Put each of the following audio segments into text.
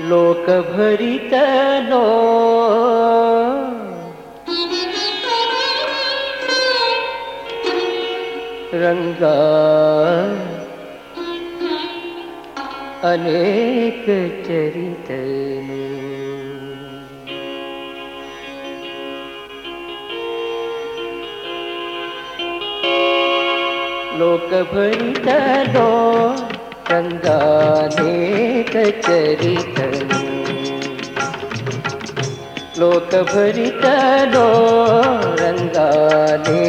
लोक भरित लो रंगा अनेक चरित लोक भरित लो रङ्गा लोकभरितनो रङ्गा दे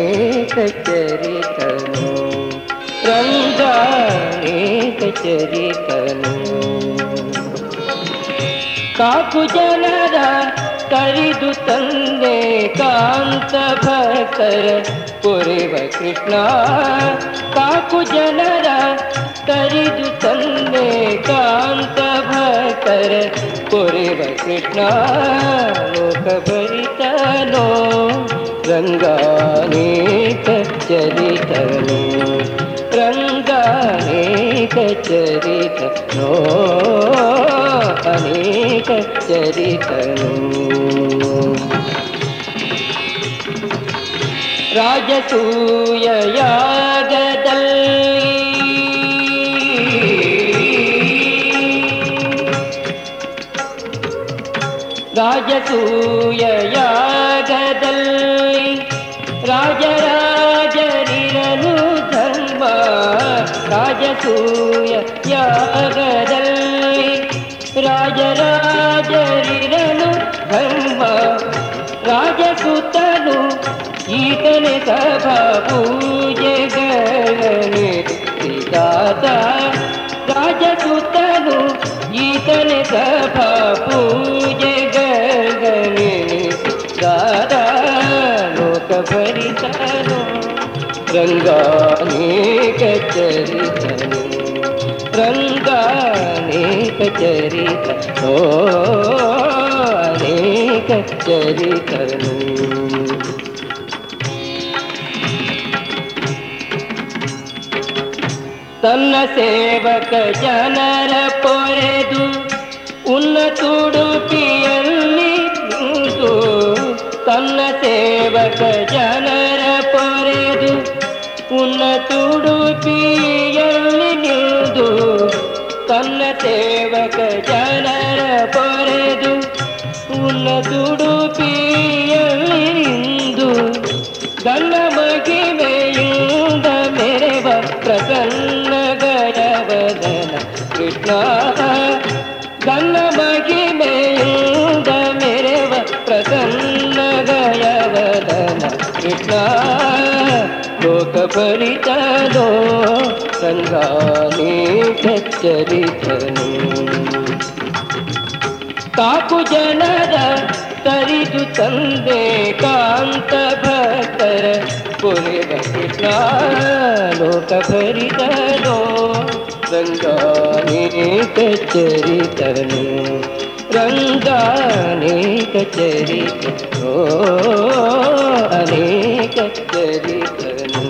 काकुजनर करिदु चरि कान्तभकर पुरिव कृष्णा। काकुजनर करि కృష్ణ లోకభరితలో రంగానేక చరితను రంగానేక చరితను అనేక చరితను రాజసూయయా ರಾಜಸೂಯ ಯಾಗದಲ್ಲಿ ರಾಜರಾಜರಿರಲು ಧರ್ಮ ರಾಜಸೂಯ ಯಾಗದಲ್ಲಿ ರಾಜರಾಜರಿರಲು ಧರ್ಮ, ರಾಜಸುತನು ಈತನೆ ಸಭಾ ಪೂಜೆಗಳನೆ ದಾತ ರಾಜಸುತನು ಈತನೆ ಸಭಾ ಭರಿತನು ರಂಗಾನೇಕ ಚರಿತನು రంగానేక చరిత ఓ అనేక చరితను ತನ್ನ ಸೇವಕ ಜನರ ಪೊರೆದು ಉನ್ನತುಡುಪಿಯಲ್ಲಿ ತನ್ನ ಸೇವಕ ಜನರ ಪೊರೆದು ಉನ್ನತುಡುಪಿಯಲ್ಲಿ ನಿಂದು ತನ್ನ ಸೇವಕ ಜನರ ಪೊರೆದು ಉನ್ನತುಡುಪಿಯಲ್ಲಿ ನಿಂದು ಗಣ್ಣ ಮಗಿಮೆಯಿಂದ ಮೆರೆವ ಪ್ರಸನ್ನ ಗಜವದನ ಕೃಷ್ಣ ಲೋಕ ಪರಿತನೋ ಸಂಗಾನೇಕ ಚರಿತನು ಕಾಕು ಜನರ ತರಿದು ತಂದೆ ಕಾಂತ ಭಕ್ತರ ಪುರಿದ ಕೃಷ್ಣ ಲೋಕ ಭರಿತನೋ ರಂಗಾನೇಕ ಚರಿತನು అనేక చరిత అనేక చరితను